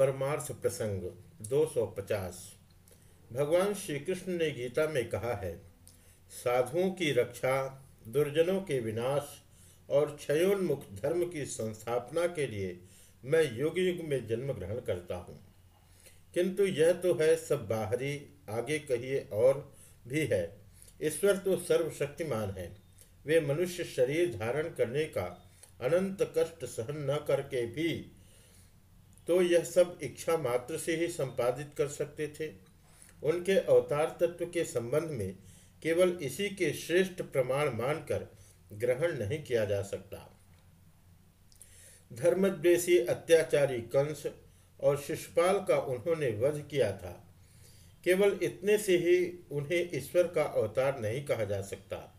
परमार्थ प्रसंग 250 भगवान श्री कृष्ण ने गीता में कहा है, साधुओं की रक्षा, दुर्जनों के विनाश और क्षयोन्मुख धर्म की संस्थापना के लिए मैं युग युग में जन्म ग्रहण करता हूँ। किंतु यह तो है सब बाहरी, आगे कहिए और भी है। ईश्वर तो सर्वशक्तिमान है। वे मनुष्य शरीर धारण करने का अनंत कष्ट सहन न करके भी तो यह सब इच्छा मात्र से ही संपादित कर सकते थे। उनके अवतार तत्व के संबंध में केवल इसी के श्रेष्ठ प्रमाण मानकर ग्रहण नहीं किया जा सकता। धर्मद्वेषी अत्याचारी कंस और शिशुपाल का उन्होंने वध किया था। केवल इतने से ही उन्हें ईश्वर का अवतार नहीं कहा जा सकता।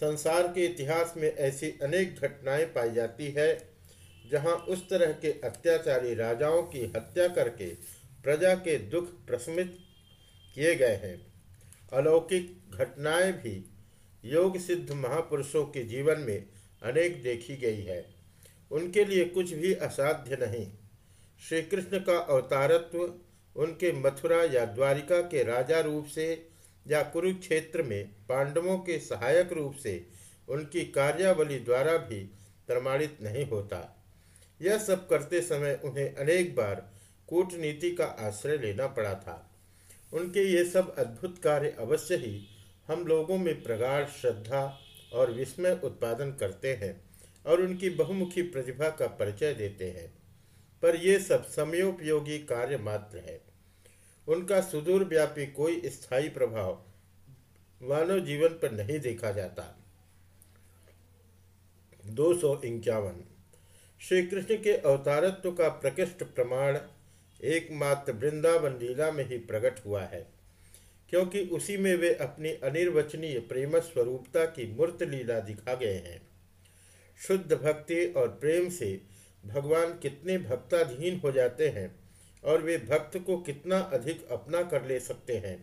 संसार के इतिहास में ऐसी अनेक घटनाएँ पाई जाती है जहाँ उस तरह के अत्याचारी राजाओं की हत्या करके प्रजा के दुख प्रशमित किए गए हैं। अलौकिक घटनाएँ भी योग सिद्ध महापुरुषों के जीवन में अनेक देखी गई है। उनके लिए कुछ भी असाध्य नहीं। श्री कृष्ण का अवतारत्व उनके मथुरा या द्वारिका के राजा रूप से या कुरुक्षेत्र में पांडवों के सहायक रूप से उनकी कार्यावली द्वारा भी प्रमाणित नहीं होता। यह सब करते समय उन्हें अनेक बार कूटनीति का आश्रय लेना पड़ा था। उनके ये सब अद्भुत कार्य अवश्य ही हम लोगों में प्रगाढ़ श्रद्धा और विस्मय उत्पादन करते हैं और उनकी बहुमुखी प्रतिभा का परिचय देते हैं। पर ये सब समयोपयोगी कार्य मात्र है। उनका सुदूर व्यापी कोई स्थायी प्रभाव मानव जीवन पर नहीं देखा जाता। दो सौ इक्यावन श्री कृष्ण के अवतारत्व का प्रकृष्ट प्रमाण एकमात्र वृंदावन लीला में ही प्रकट हुआ है, क्योंकि उसी में वे अपनी अनिर्वचनीय प्रेम स्वरूपता की मूर्त लीला दिखा गए हैं। शुद्ध भक्ति और प्रेम से भगवान कितने भक्ताधीन हो जाते हैं और वे भक्त को कितना अधिक अपना कर ले सकते हैं,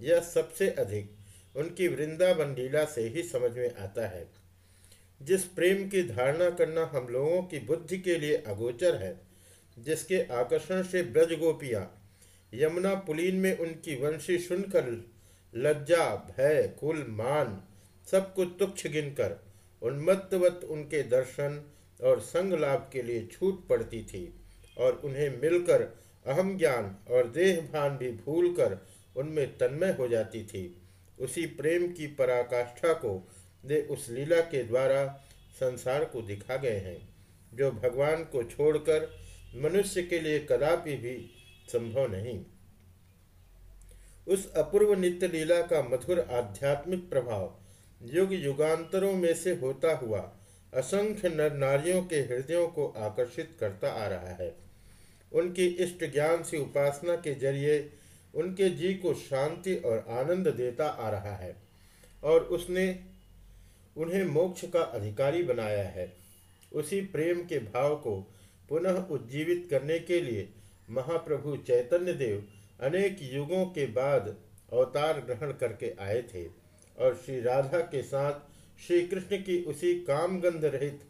यह सबसे अधिक उनकी वृंदावन लीला से ही समझ में आता है। जिस प्रेम की धारणा करना हम लोगों की बुद्धि के लिए अगोचर है, जिसके आकर्षण से ब्रज गोपियाँ यमुना पुलीन में उनकी वंशी सुनकर लज्जा, भय, कुल, मान, सब कुछ तुक्ष गिनकर उन्मत्तवत उनके दर्शन और संग लाभ के लिए छूट पड़ती थी और उन्हें मिलकर अहम ज्ञान और देह भान भी भूलकर उनमें तन्मय हो जाती थी। उसी प्रेम की पराकाष्ठा को वे उस लीला के द्वारा संसार को दिखा गए हैं, जो भगवान को छोड़कर मनुष्य के लिए कदापि भी संभव नहीं। उस अपूर्व नित्य लीला का मधुर आध्यात्मिक प्रभाव युग युगांतरों में से होता हुआ असंख्य नर नारियों के हृदयों को आकर्षित करता आ रहा है। उनकी इष्ट ज्ञान से उपासना के ज़रिए उनके जी को शांति और आनंद देता आ रहा है और उसने उन्हें मोक्ष का अधिकारी बनाया है। उसी प्रेम के भाव को पुनः उज्जीवित करने के लिए महाप्रभु चैतन्य देव अनेक युगों के बाद अवतार ग्रहण करके आए थे और श्री राधा के साथ श्री कृष्ण की उसी कामगंध रहित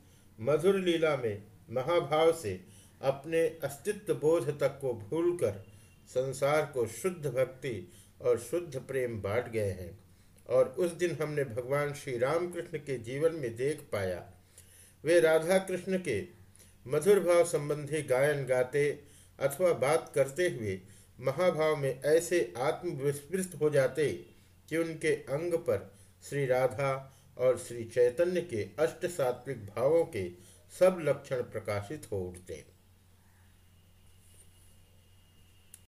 मधुर लीला में महाभाव से अपने अस्तित्व बोध तक को भूलकर संसार को शुद्ध भक्ति और शुद्ध प्रेम बांट गए हैं। और उस दिन हमने भगवान श्री रामकृष्ण के जीवन में देख पाया। वे राधा कृष्ण के मधुर भाव संबंधी गायन गाते अथवा बात करते हुए महाभाव में ऐसे आत्मविस्मृत हो जाते कि उनके अंग पर श्री राधा और श्री चैतन्य के अष्ट सात्विक भावों के सब लक्षण प्रकाशित हो उठते।